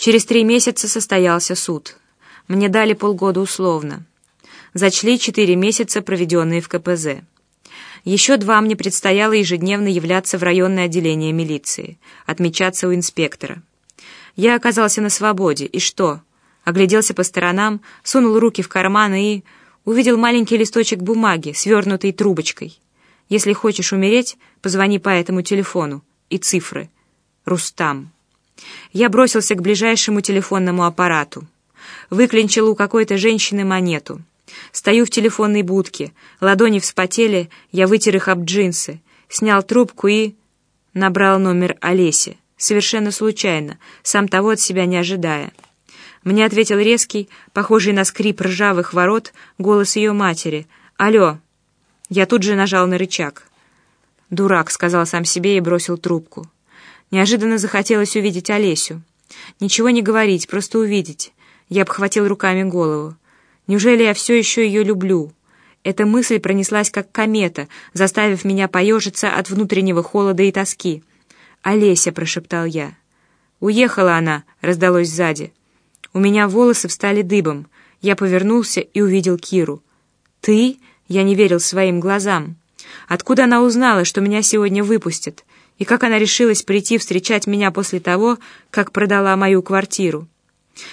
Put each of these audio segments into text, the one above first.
Через три месяца состоялся суд. Мне дали полгода условно. Зачли четыре месяца, проведенные в КПЗ. Еще два мне предстояло ежедневно являться в районное отделение милиции, отмечаться у инспектора. Я оказался на свободе, и что? Огляделся по сторонам, сунул руки в карманы и... увидел маленький листочек бумаги, свернутый трубочкой. Если хочешь умереть, позвони по этому телефону. И цифры. Рустам. Я бросился к ближайшему телефонному аппарату. Выклинчил у какой-то женщины монету. Стою в телефонной будке, ладони вспотели, я вытер их об джинсы, снял трубку и... Набрал номер Олеси, совершенно случайно, сам того от себя не ожидая. Мне ответил резкий, похожий на скрип ржавых ворот, голос ее матери. «Алло!» Я тут же нажал на рычаг. «Дурак», — сказал сам себе и бросил трубку. Неожиданно захотелось увидеть Олесю. Ничего не говорить, просто увидеть. Я обхватил руками голову. Неужели я все еще ее люблю? Эта мысль пронеслась как комета, заставив меня поежиться от внутреннего холода и тоски. «Олеся», — прошептал я. «Уехала она», — раздалось сзади. У меня волосы встали дыбом. Я повернулся и увидел Киру. «Ты?» — я не верил своим глазам. Откуда она узнала, что меня сегодня выпустят? И как она решилась прийти встречать меня после того, как продала мою квартиру?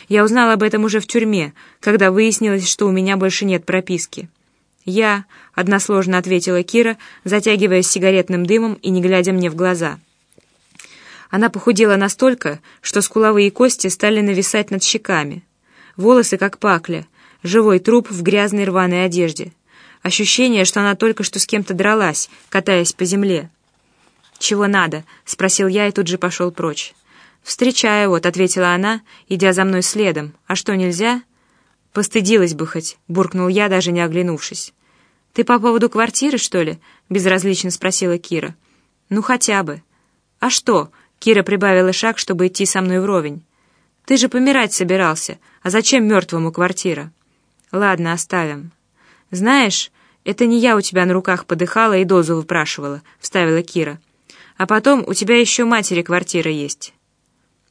Я узнала об этом уже в тюрьме, когда выяснилось, что у меня больше нет прописки. «Я», — односложно ответила Кира, затягиваясь сигаретным дымом и не глядя мне в глаза. Она похудела настолько, что скуловые кости стали нависать над щеками. Волосы как пакля, живой труп в грязной рваной одежде. Ощущение, что она только что с кем-то дралась, катаясь по земле. «Чего надо?» — спросил я и тут же пошел прочь. «Встречаю вот», — ответила она, идя за мной следом. «А что, нельзя?» «Постыдилась бы хоть», — буркнул я, даже не оглянувшись. «Ты по поводу квартиры, что ли?» — безразлично спросила Кира. «Ну, хотя бы». «А что?» — Кира прибавила шаг, чтобы идти со мной вровень. «Ты же помирать собирался. А зачем мертвому квартира?» «Ладно, оставим». «Знаешь, это не я у тебя на руках подыхала и дозу выпрашивала», — вставила Кира. «А потом у тебя еще матери квартира есть».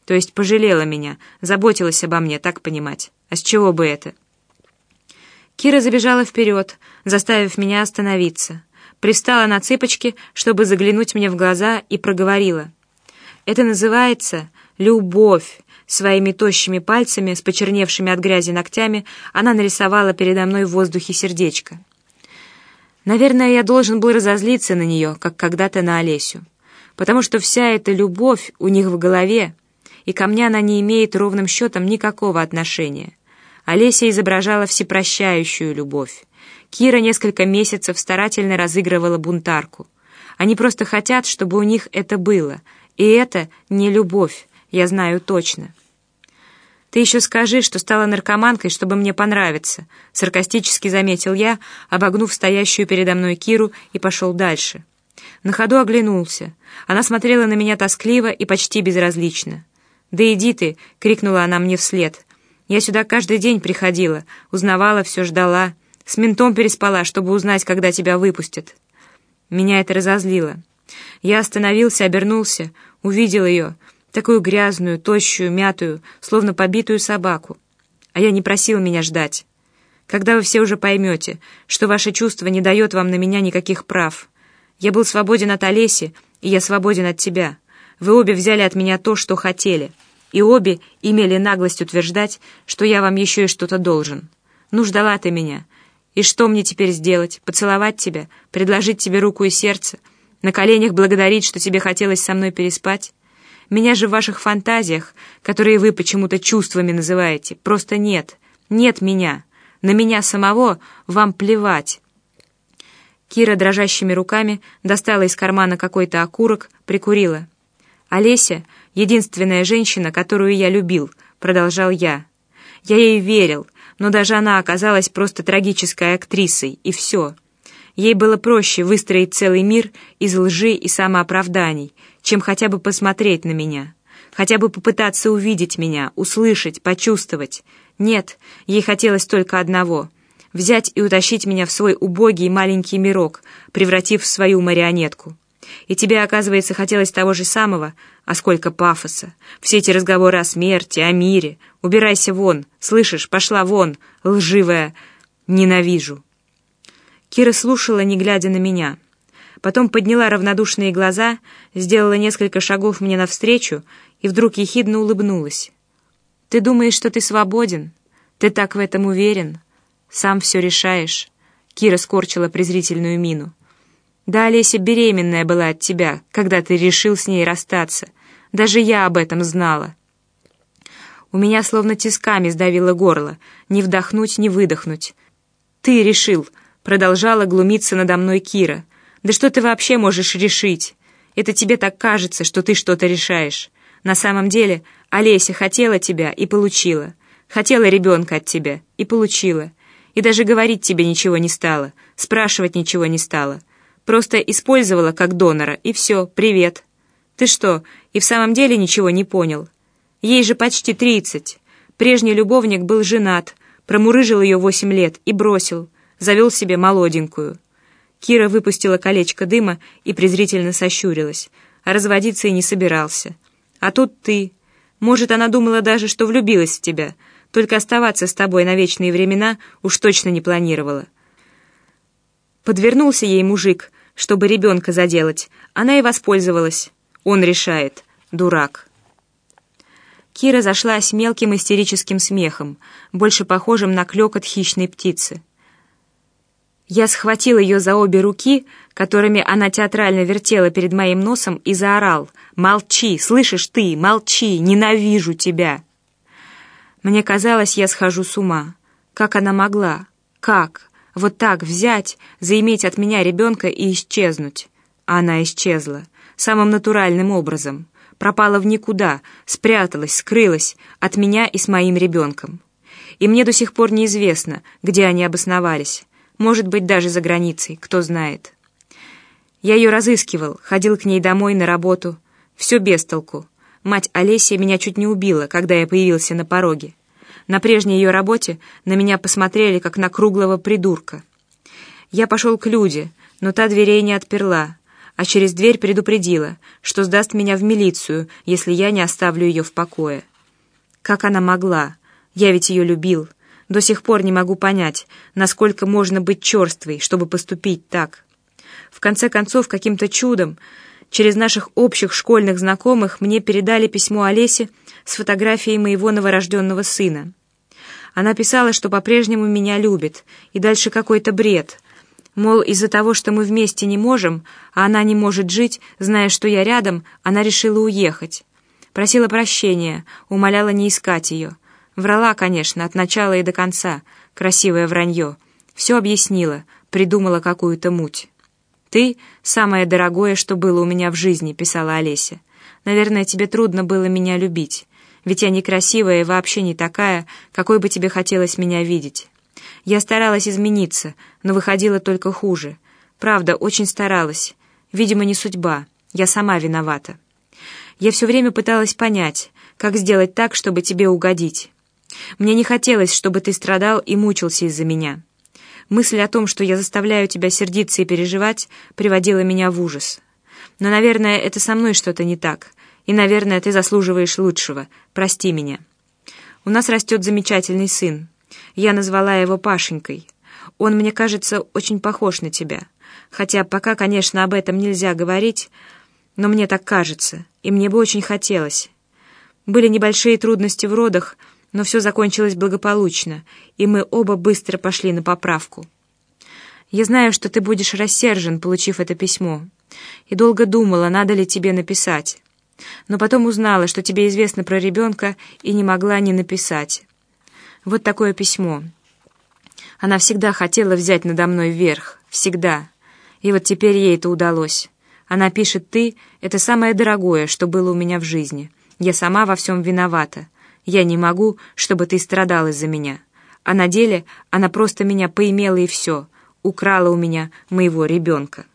То есть пожалела меня, заботилась обо мне, так понимать. А с чего бы это? Кира забежала вперед, заставив меня остановиться. Пристала на цыпочки, чтобы заглянуть мне в глаза, и проговорила. «Это называется любовь». Своими тощими пальцами, с почерневшими от грязи ногтями, она нарисовала передо мной в воздухе сердечко. Наверное, я должен был разозлиться на нее, как когда-то на Олесю, потому что вся эта любовь у них в голове, и ко мне она не имеет ровным счетом никакого отношения. Олеся изображала всепрощающую любовь. Кира несколько месяцев старательно разыгрывала бунтарку. Они просто хотят, чтобы у них это было, и это не любовь, я знаю точно. «Ты еще скажи, что стала наркоманкой, чтобы мне понравиться», — саркастически заметил я, обогнув стоящую передо мной Киру и пошел дальше. На ходу оглянулся. Она смотрела на меня тоскливо и почти безразлично. «Да иди ты!» — крикнула она мне вслед. «Я сюда каждый день приходила, узнавала, все ждала. С ментом переспала, чтобы узнать, когда тебя выпустят». Меня это разозлило. Я остановился, обернулся, увидел ее, такую грязную, тощую, мятую, словно побитую собаку. А я не просил меня ждать. Когда вы все уже поймете, что ваше чувство не дает вам на меня никаких прав. Я был свободен от Олеси, и я свободен от тебя. Вы обе взяли от меня то, что хотели, и обе имели наглость утверждать, что я вам еще и что-то должен. Ну, ждала ты меня. И что мне теперь сделать? Поцеловать тебя? Предложить тебе руку и сердце? На коленях благодарить, что тебе хотелось со мной переспать? Меня же в ваших фантазиях, которые вы почему-то чувствами называете, просто нет. Нет меня. На меня самого вам плевать. Кира дрожащими руками достала из кармана какой-то окурок, прикурила. «Олеся — единственная женщина, которую я любил», — продолжал я. «Я ей верил, но даже она оказалась просто трагической актрисой, и все». Ей было проще выстроить целый мир из лжи и самооправданий, чем хотя бы посмотреть на меня, хотя бы попытаться увидеть меня, услышать, почувствовать. Нет, ей хотелось только одного — взять и утащить меня в свой убогий маленький мирок, превратив в свою марионетку. И тебе, оказывается, хотелось того же самого, а сколько пафоса. Все эти разговоры о смерти, о мире. Убирайся вон, слышишь, пошла вон, лживая. Ненавижу. Кира слушала, не глядя на меня. Потом подняла равнодушные глаза, сделала несколько шагов мне навстречу и вдруг ехидно улыбнулась. «Ты думаешь, что ты свободен? Ты так в этом уверен? Сам все решаешь?» Кира скорчила презрительную мину. «Да, Олеся беременная была от тебя, когда ты решил с ней расстаться. Даже я об этом знала». У меня словно тисками сдавило горло, ни вдохнуть, ни выдохнуть. «Ты решил!» — продолжала глумиться надо мной Кира. «Да что ты вообще можешь решить? Это тебе так кажется, что ты что-то решаешь. На самом деле Олеся хотела тебя и получила. Хотела ребенка от тебя и получила. И даже говорить тебе ничего не стала, спрашивать ничего не стала. Просто использовала как донора, и все, привет. Ты что, и в самом деле ничего не понял? Ей же почти тридцать. Прежний любовник был женат, промурыжил ее восемь лет и бросил, завел себе молоденькую. Кира выпустила колечко дыма и презрительно сощурилась, а разводиться и не собирался. А тут ты. Может, она думала даже, что влюбилась в тебя, только оставаться с тобой на вечные времена уж точно не планировала. Подвернулся ей мужик, чтобы ребенка заделать. Она и воспользовалась. Он решает. Дурак. Кира зашлась мелким истерическим смехом, больше похожим на клёкот хищной птицы. Я схватил ее за обе руки, которыми она театрально вертела перед моим носом, и заорал «Молчи! Слышишь ты? Молчи! Ненавижу тебя!» Мне казалось, я схожу с ума. Как она могла? Как? Вот так взять, заиметь от меня ребенка и исчезнуть? Она исчезла. Самым натуральным образом. Пропала в никуда, спряталась, скрылась от меня и с моим ребенком. И мне до сих пор неизвестно, где они обосновались. Может быть, даже за границей, кто знает. Я ее разыскивал, ходил к ней домой на работу. Все без толку. Мать Олеся меня чуть не убила, когда я появился на пороге. На прежней ее работе на меня посмотрели, как на круглого придурка. Я пошел к Люде, но та дверей не отперла, а через дверь предупредила, что сдаст меня в милицию, если я не оставлю ее в покое. Как она могла? Я ведь ее любил. До сих пор не могу понять, насколько можно быть черствой, чтобы поступить так. В конце концов, каким-то чудом Через наших общих школьных знакомых мне передали письмо Олесе с фотографией моего новорожденного сына. Она писала, что по-прежнему меня любит, и дальше какой-то бред. Мол, из-за того, что мы вместе не можем, а она не может жить, зная, что я рядом, она решила уехать. Просила прощения, умоляла не искать ее. Врала, конечно, от начала и до конца, красивое вранье. Все объяснила, придумала какую-то муть. «Ты — самое дорогое, что было у меня в жизни», — писала Олеся. «Наверное, тебе трудно было меня любить, ведь я некрасивая и вообще не такая, какой бы тебе хотелось меня видеть. Я старалась измениться, но выходила только хуже. Правда, очень старалась. Видимо, не судьба. Я сама виновата. Я все время пыталась понять, как сделать так, чтобы тебе угодить. Мне не хотелось, чтобы ты страдал и мучился из-за меня». Мысль о том, что я заставляю тебя сердиться и переживать, приводила меня в ужас. Но, наверное, это со мной что-то не так. И, наверное, ты заслуживаешь лучшего. Прости меня. У нас растет замечательный сын. Я назвала его Пашенькой. Он, мне кажется, очень похож на тебя. Хотя пока, конечно, об этом нельзя говорить, но мне так кажется, и мне бы очень хотелось. Были небольшие трудности в родах, но все закончилось благополучно, и мы оба быстро пошли на поправку. Я знаю, что ты будешь рассержен, получив это письмо, и долго думала, надо ли тебе написать. Но потом узнала, что тебе известно про ребенка, и не могла не написать. Вот такое письмо. Она всегда хотела взять надо мной верх, всегда. И вот теперь ей это удалось. Она пишет «ты» — это самое дорогое, что было у меня в жизни. Я сама во всем виновата. Я не могу, чтобы ты страдал из-за меня. А на деле она просто меня поимела и все, украла у меня моего ребенка.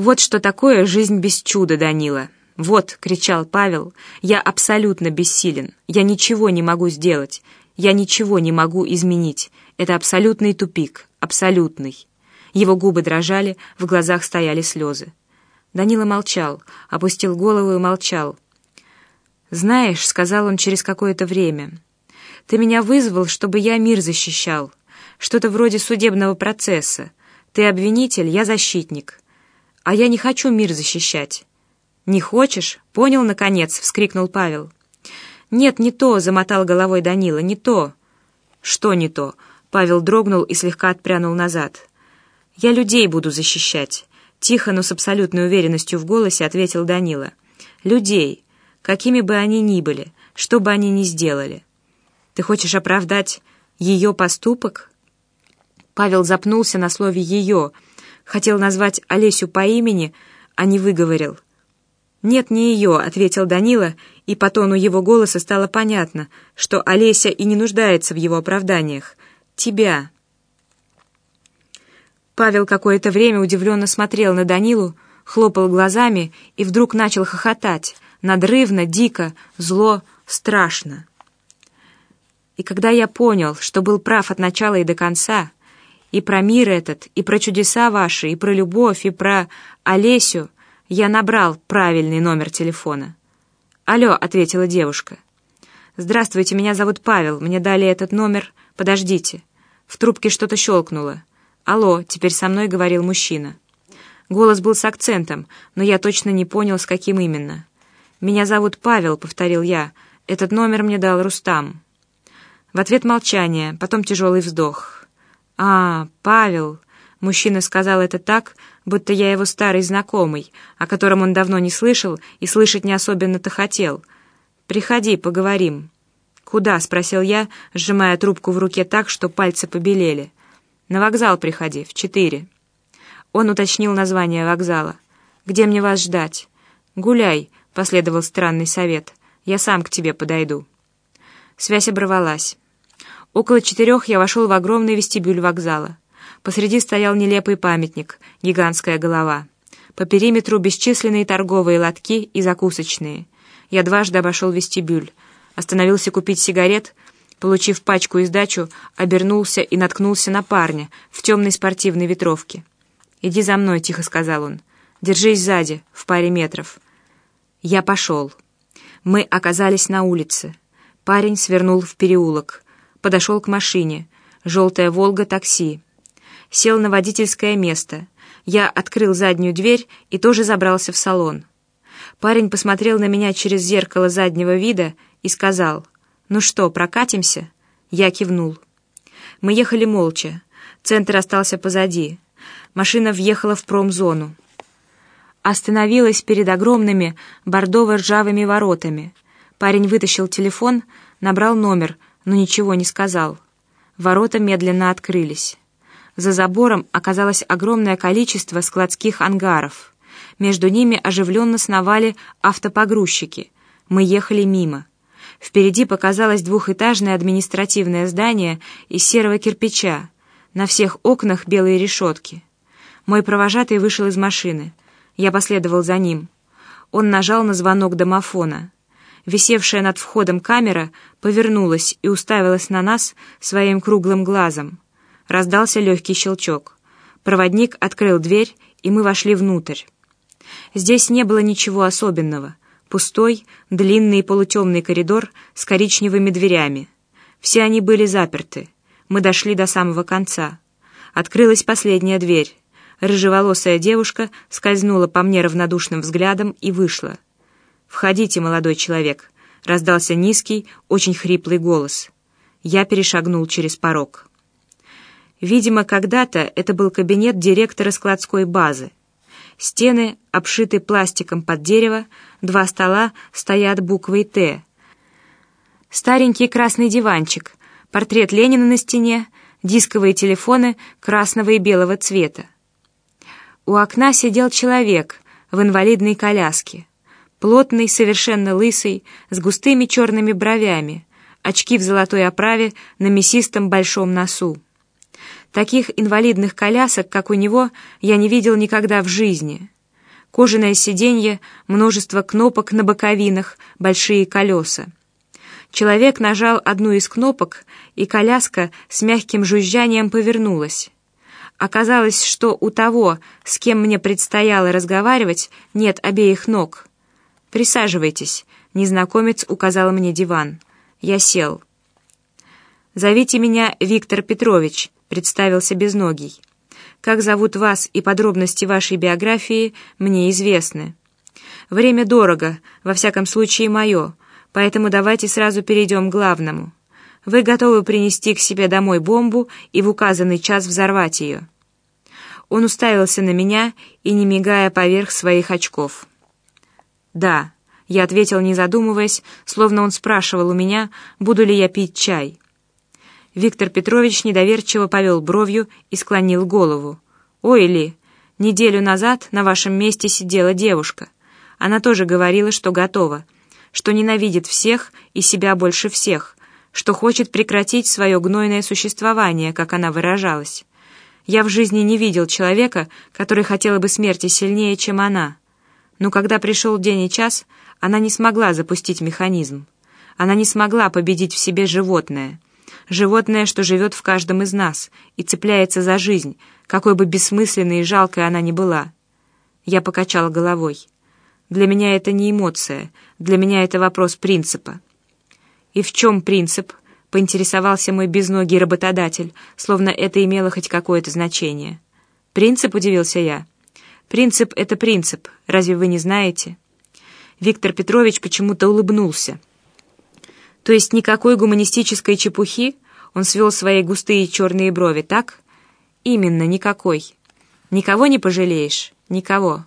Вот что такое жизнь без чуда, Данила. «Вот», — кричал Павел, — «я абсолютно бессилен. Я ничего не могу сделать. Я ничего не могу изменить. Это абсолютный тупик. Абсолютный. Его губы дрожали, в глазах стояли слезы. Данила молчал, опустил голову и молчал. «Знаешь», — сказал он через какое-то время, — «ты меня вызвал, чтобы я мир защищал. Что-то вроде судебного процесса. Ты обвинитель, я защитник. А я не хочу мир защищать». «Не хочешь?» — понял, наконец, — вскрикнул Павел. «Нет, не то», — замотал головой Данила, — «не то». «Что не то?» — Павел дрогнул и слегка отпрянул назад. «Я людей буду защищать», — тихо, но с абсолютной уверенностью в голосе ответил Данила. «Людей, какими бы они ни были, что бы они ни сделали. Ты хочешь оправдать ее поступок?» Павел запнулся на слове «ее», хотел назвать Олесю по имени, а не выговорил. «Нет, не ее», — ответил Данила, и по тону его голоса стало понятно, что Олеся и не нуждается в его оправданиях. «Тебя». Павел какое-то время удивленно смотрел на Данилу, хлопал глазами и вдруг начал хохотать, надрывно, дико, зло, страшно. И когда я понял, что был прав от начала и до конца, и про мир этот, и про чудеса ваши, и про любовь, и про Олесю, я набрал правильный номер телефона. «Алло», — ответила девушка. «Здравствуйте, меня зовут Павел. Мне дали этот номер. Подождите». В трубке что-то щелкнуло. «Алло», — теперь со мной говорил мужчина. Голос был с акцентом, но я точно не понял, с каким именно. «Меня зовут Павел», — повторил я. «Этот номер мне дал Рустам». В ответ молчание, потом тяжелый вздох. «А, Павел», — мужчина сказал это так, будто я его старый знакомый, о котором он давно не слышал и слышать не особенно-то хотел. «Приходи, поговорим». «Куда?» — спросил я, сжимая трубку в руке так, что пальцы побелели. «На вокзал приходи, в четыре». Он уточнил название вокзала. «Где мне вас ждать?» «Гуляй», — последовал странный совет. «Я сам к тебе подойду». Связь оборвалась. Около четырех я вошел в огромный вестибюль вокзала. Посреди стоял нелепый памятник, гигантская голова. По периметру бесчисленные торговые лотки и закусочные. Я дважды обошел вестибюль. Остановился купить сигарет, получив пачку и сдачу, обернулся и наткнулся на парня в темной спортивной ветровке. «Иди за мной», — тихо сказал он. «Держись сзади, в паре метров». Я пошел. Мы оказались на улице. Парень свернул в переулок. Подошел к машине. «Желтая Волга, такси» сел на водительское место. Я открыл заднюю дверь и тоже забрался в салон. Парень посмотрел на меня через зеркало заднего вида и сказал, «Ну что, прокатимся?» Я кивнул. Мы ехали молча. Центр остался позади. Машина въехала в промзону. Остановилась перед огромными бордово-ржавыми воротами. Парень вытащил телефон, набрал номер, но ничего не сказал. Ворота медленно открылись. За забором оказалось огромное количество складских ангаров. Между ними оживленно сновали автопогрузчики. Мы ехали мимо. Впереди показалось двухэтажное административное здание из серого кирпича. На всех окнах белые решетки. Мой провожатый вышел из машины. Я последовал за ним. Он нажал на звонок домофона. Висевшая над входом камера повернулась и уставилась на нас своим круглым глазом. Раздался легкий щелчок. Проводник открыл дверь, и мы вошли внутрь. Здесь не было ничего особенного. Пустой, длинный полутемный коридор с коричневыми дверями. Все они были заперты. Мы дошли до самого конца. Открылась последняя дверь. Рыжеволосая девушка скользнула по мне равнодушным взглядом и вышла. «Входите, молодой человек», — раздался низкий, очень хриплый голос. Я перешагнул через порог. Видимо, когда-то это был кабинет директора складской базы. Стены обшиты пластиком под дерево, два стола стоят буквой «Т». Старенький красный диванчик, портрет Ленина на стене, дисковые телефоны красного и белого цвета. У окна сидел человек в инвалидной коляске, плотный, совершенно лысый, с густыми черными бровями, очки в золотой оправе на мясистом большом носу. Таких инвалидных колясок, как у него, я не видел никогда в жизни. Кожаное сиденье, множество кнопок на боковинах, большие колеса. Человек нажал одну из кнопок, и коляска с мягким жужжанием повернулась. Оказалось, что у того, с кем мне предстояло разговаривать, нет обеих ног. «Присаживайтесь», — незнакомец указал мне диван. Я сел. «Зовите меня Виктор Петрович», — представился Безногий. «Как зовут вас и подробности вашей биографии мне известны. Время дорого, во всяком случае мое, поэтому давайте сразу перейдем к главному» вы готовы принести к себе домой бомбу и в указанный час взорвать ее. Он уставился на меня и не мигая поверх своих очков. «Да», — я ответил, не задумываясь, словно он спрашивал у меня, буду ли я пить чай. Виктор Петрович недоверчиво повел бровью и склонил голову. «Ой ли, неделю назад на вашем месте сидела девушка. Она тоже говорила, что готова, что ненавидит всех и себя больше всех, что хочет прекратить свое гнойное существование, как она выражалась. Я в жизни не видел человека, который хотел бы смерти сильнее, чем она. Но когда пришел день и час, она не смогла запустить механизм. Она не смогла победить в себе животное. Животное, что живет в каждом из нас и цепляется за жизнь, какой бы бессмысленной и жалкой она ни была. Я покачал головой. Для меня это не эмоция, для меня это вопрос принципа. «И в чем принцип?» — поинтересовался мой безногий работодатель, словно это имело хоть какое-то значение. «Принцип?» — удивился я. «Принцип — это принцип. Разве вы не знаете?» Виктор Петрович почему-то улыбнулся. «То есть никакой гуманистической чепухи?» Он свел свои густые черные брови, так? «Именно, никакой. Никого не пожалеешь? Никого.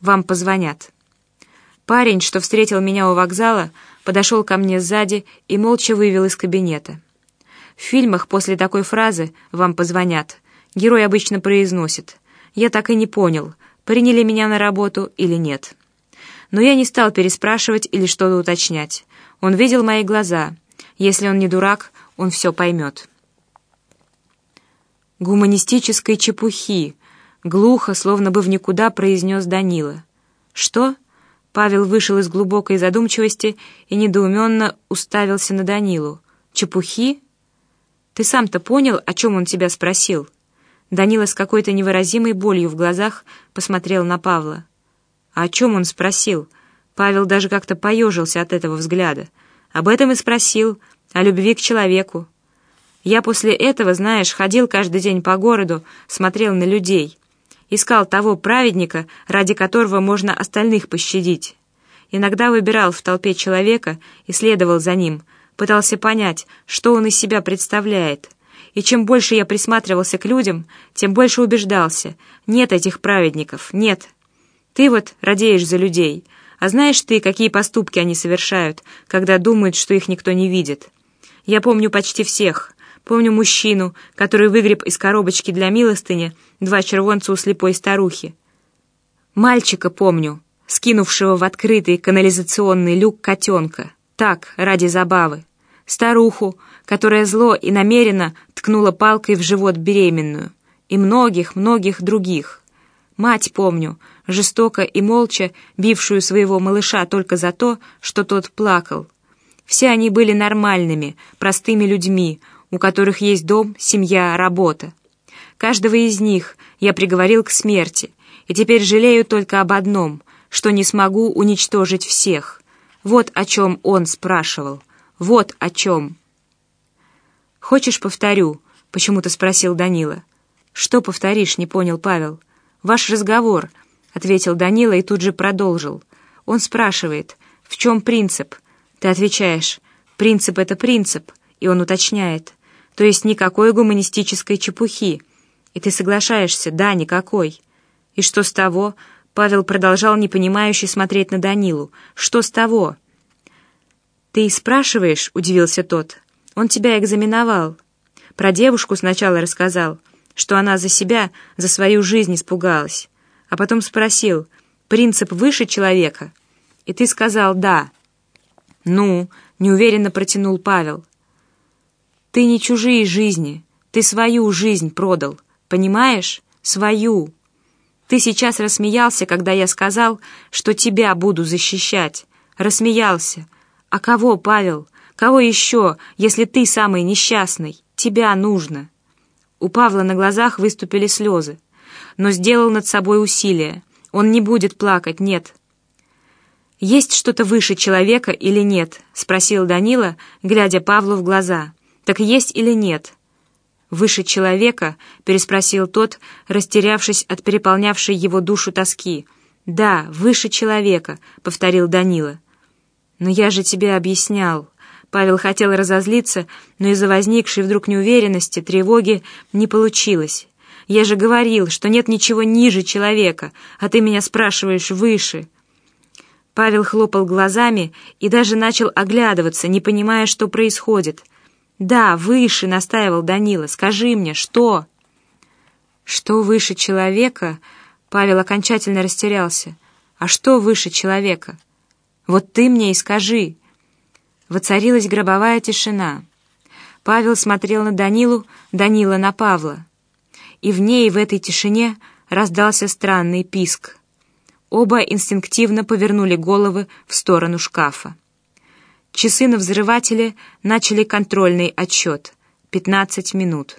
Вам позвонят». Парень, что встретил меня у вокзала, подошел ко мне сзади и молча вывел из кабинета. В фильмах после такой фразы «вам позвонят» герой обычно произносит «я так и не понял, приняли меня на работу или нет». Но я не стал переспрашивать или что-то уточнять. Он видел мои глаза. Если он не дурак, он все поймет. «Гуманистической чепухи», — глухо, словно бы в никуда произнес Данила. «Что?» Павел вышел из глубокой задумчивости и недоуменно уставился на Данилу. «Чепухи? Ты сам-то понял, о чем он тебя спросил?» Данила с какой-то невыразимой болью в глазах посмотрел на Павла. «А о чем он спросил?» Павел даже как-то поежился от этого взгляда. «Об этом и спросил, о любви к человеку. Я после этого, знаешь, ходил каждый день по городу, смотрел на людей» искал того праведника, ради которого можно остальных пощадить. Иногда выбирал в толпе человека и следовал за ним, пытался понять, что он из себя представляет. И чем больше я присматривался к людям, тем больше убеждался. Нет этих праведников, нет. Ты вот радеешь за людей, а знаешь ты, какие поступки они совершают, когда думают, что их никто не видит? Я помню почти всех — Помню мужчину, который выгреб из коробочки для милостыни два червонца у слепой старухи. Мальчика помню, скинувшего в открытый канализационный люк котенка. Так, ради забавы. Старуху, которая зло и намеренно ткнула палкой в живот беременную. И многих-многих других. Мать помню, жестоко и молча бившую своего малыша только за то, что тот плакал. Все они были нормальными, простыми людьми, у которых есть дом, семья, работа. Каждого из них я приговорил к смерти, и теперь жалею только об одном, что не смогу уничтожить всех. Вот о чем он спрашивал. Вот о чем. «Хочешь, повторю?» — почему-то спросил Данила. «Что повторишь?» — не понял Павел. «Ваш разговор», — ответил Данила и тут же продолжил. Он спрашивает, «В чем принцип?» Ты отвечаешь, «Принцип — это принцип», и он уточняет, то есть никакой гуманистической чепухи. И ты соглашаешься, да, никакой. И что с того? Павел продолжал непонимающе смотреть на Данилу. Что с того? Ты спрашиваешь, удивился тот. Он тебя экзаменовал. Про девушку сначала рассказал, что она за себя, за свою жизнь испугалась. А потом спросил, принцип выше человека? И ты сказал «да». «Ну», — неуверенно протянул Павел. Ты не чужие жизни, ты свою жизнь продал, понимаешь? Свою. Ты сейчас рассмеялся, когда я сказал, что тебя буду защищать. Рассмеялся. А кого, Павел? Кого еще, если ты самый несчастный? Тебя нужно. У Павла на глазах выступили слезы, но сделал над собой усилие. Он не будет плакать, нет. «Есть что-то выше человека или нет?» — спросил Данила, глядя Павлу в глаза. «Так есть или нет?» «Выше человека?» — переспросил тот, растерявшись от переполнявшей его душу тоски. «Да, выше человека», — повторил Данила. «Но я же тебе объяснял». Павел хотел разозлиться, но из-за возникшей вдруг неуверенности, тревоги не получилось. «Я же говорил, что нет ничего ниже человека, а ты меня спрашиваешь выше». Павел хлопал глазами и даже начал оглядываться, не понимая, что происходит. «Да, выше», — настаивал Данила, — «скажи мне, что?» «Что выше человека?» Павел окончательно растерялся. «А что выше человека?» «Вот ты мне и скажи!» Воцарилась гробовая тишина. Павел смотрел на Данилу, Данила на Павла. И в ней, в этой тишине, раздался странный писк. Оба инстинктивно повернули головы в сторону шкафа. Часы на взрывателе начали контрольный отсчет. Пятнадцать минут.